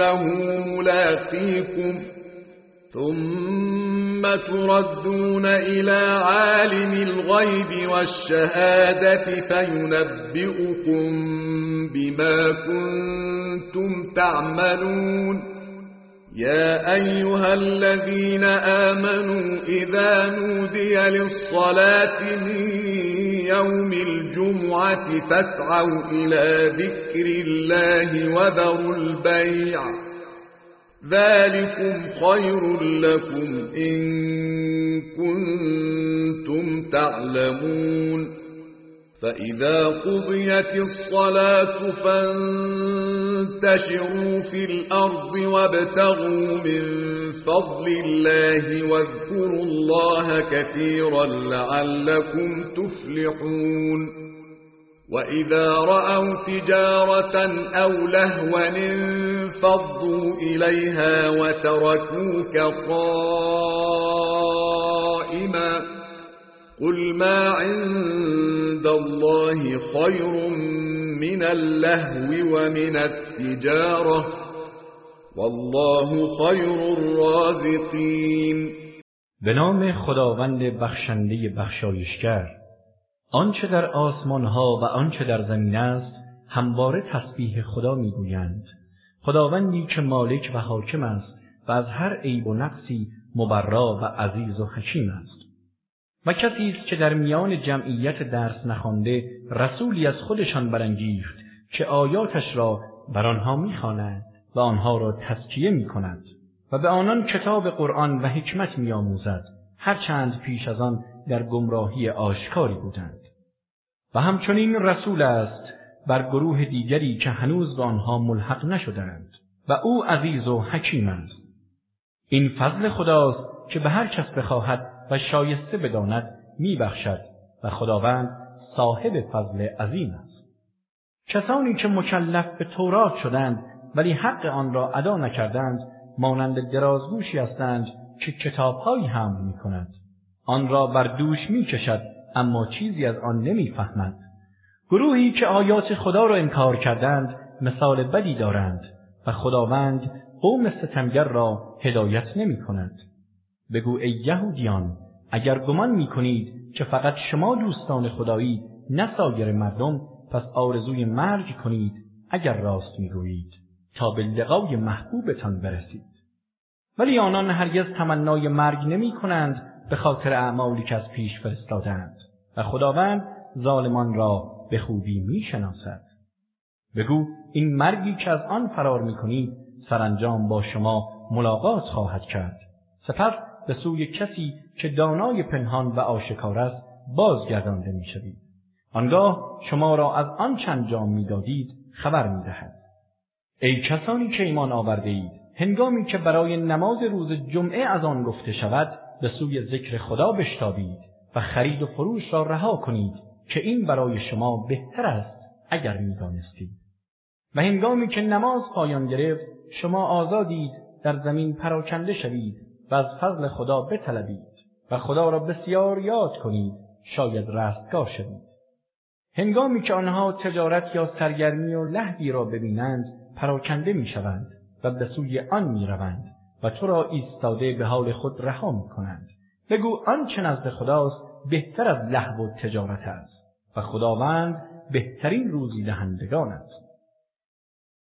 إنه ملاقيكم ثم تردون إلى عالم الغيب والشهادة فينبئكم بما كنتم تعملون. يا أيها الذين آمنوا إذا نودي للصلاة من يوم الجمعة فاسعوا إلى ذكر الله وذروا البيع. ذلكم خير لكم إن كنتم تعلمون. فإذا قضيت الصلاة فانتشروا في الأرض وابتغوا من فضل الله واذكروا الله كثيرا لعلكم تفلحون. وإذا رأوا تجارة أو لهوا انفضوا إليها وتركوك قائما. قل ما عند الله خير من اللهو ومن التجارة. والله خیر الرازقین به نام خداوند بخشنده بخشایشگر آنچه در آسمان ها و آنچه در زمین است همواره تسبیح خدا می‌گویند. خداوندی که مالک و حاکم است و از هر عیب و نقصی مبرا و عزیز و حکیم است. و کسی است که در میان جمعیت درس نخوانده رسولی از خودشان برانگیخت که آیاتش را بر آنها می‌خواند. و آنها را تزکیه می‌کند و به آنان کتاب قرآن و حکمت میآموزد هرچند پیش از آن در گمراهی آشکاری بودند. و همچنین رسول است بر گروه دیگری که هنوز به آنها ملحق نشدند و او عزیز و حکیم است. این فضل خداست که به هر کس بخواهد و شایسته بداند میبخشد و خداوند صاحب فضل عظیم است. کسانی که مکلف به تورات شدند ولی حق آن را ادا نکردند مانند درازگوشی هستند که کتابهایی حمل می کند. آن را بر دوش می کشد اما چیزی از آن نمی‌فهمد. گروهی که آیات خدا را انکار کردند مثال بدی دارند و خداوند قوم ستمگر را هدایت نمی کند. بگو ای یهودیان اگر گمان می کنید که فقط شما دوستان خدایید نه سایر مردم پس آرزوی مرگ کنید اگر راست می‌گویید به لقای محبوبتان برسید ولی آنان هرگز تمنای مرگ نمی کنند به خاطر اعمالی که از پیش فرستادند و خداوند ظالمان را به خوبی می شناسد. بگو این مرگی که از آن فرار می کنید سرانجام با شما ملاقات خواهد کرد. سپس به سوی کسی که دانای پنهان و آشکار است بازگردانده می شوید. آنگاه شما را از آنچه انجام می دادید خبر می دهد. ای کسانی که ایمان آورده اید هنگامی که برای نماز روز جمعه اذان گفته شود به سوی ذکر خدا بشتابید و خرید و فروش را رها کنید که این برای شما بهتر است اگر می‌دانستید. و هنگامی که نماز پایان گرفت شما آزادید در زمین پراکنده شوید و از فضل خدا بطلبید و خدا را بسیار یاد کنید شاید رستگار شوید. هنگامی که آنها تجارت یا سرگرمی و لهوی را ببینند پراکنده می‌شوند و به سوی آن می‌روند و تو را ایستاده به حال خود رها می‌کنند. بگو آنچه نزد خداست بهتر از لهو و تجارت است و خداوند بهترین روزی دهندگان است.